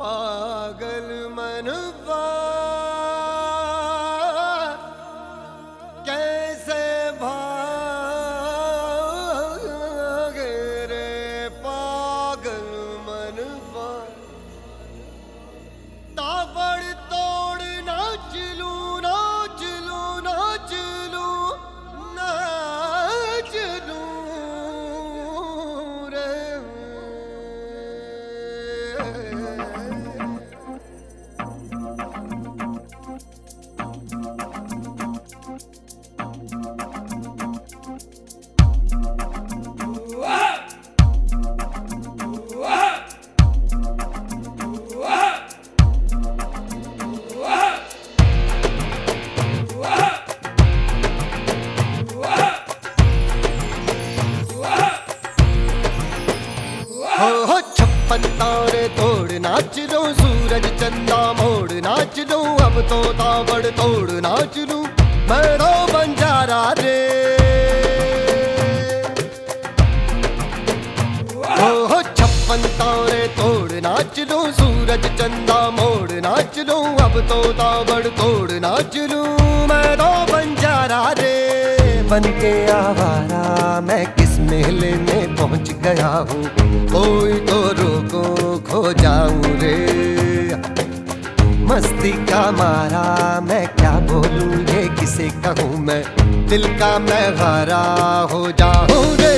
पागल मनवा ताबड़ तोड़ नाच लू मैडो बंजारा रे। हो छप्पन तारे तोड़ नाच लो, सूरज चंदा मोड़ नाच लो, अब तो ताबड़ तोड़ नाच लू मैडो बंजारा रे। बन के आवारा, मैं किस मेले में पहुँच गया हूँ? कोई तो मस्ती का मारा? मैं क्या बोलूँ? ये किसे कहूँ मैं? दिल का मैं हारा हो जाऊँ रे,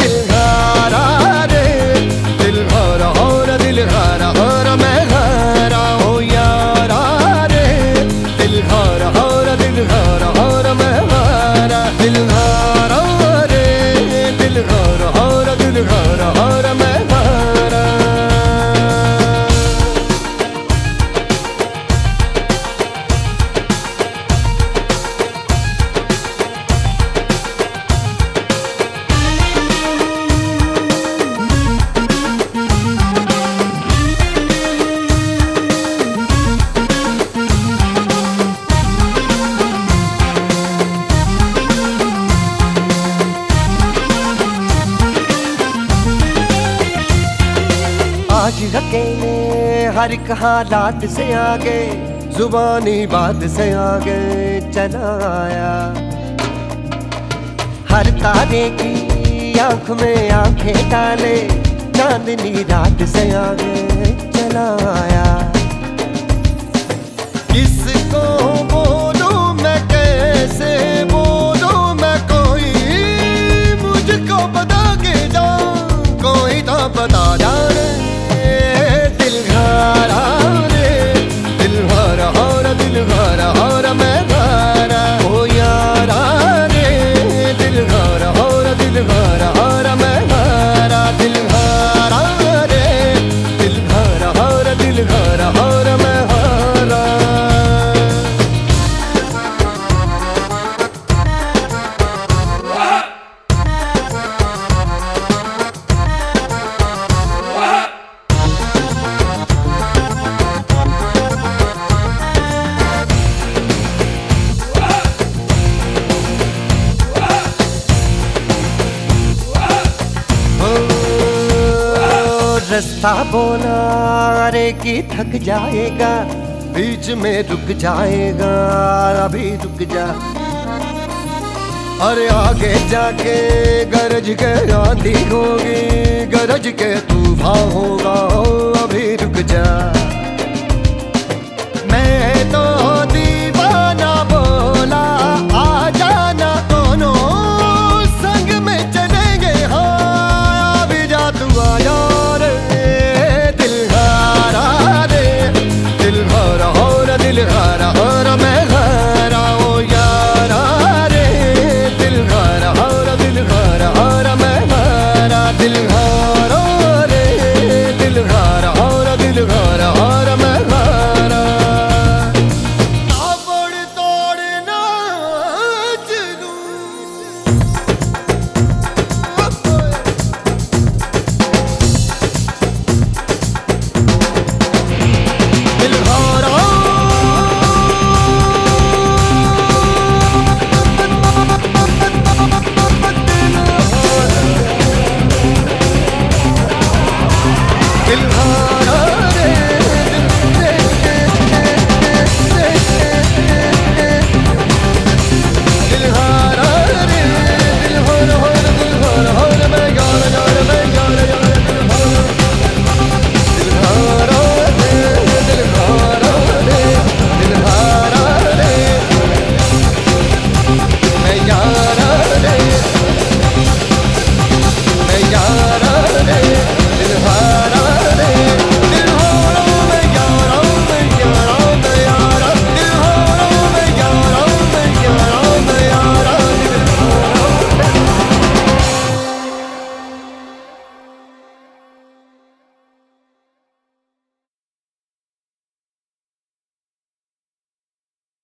दिल हारा रे। दिल हारा हो रे, दिल हारा हो अकेले हर एक हालात से आगे, जुबानी बात से आगे चला आया हर तारे की आँख में आँखें डाले, चांदनी रात से आगे चला आया रास्ता बोला अरे की थक जाएगा, बीच में रुक जाएगा अभी रुक जा। अरे आगे जाके गरज के आंधी होगी, गरज के तूफ़ान होगा अभी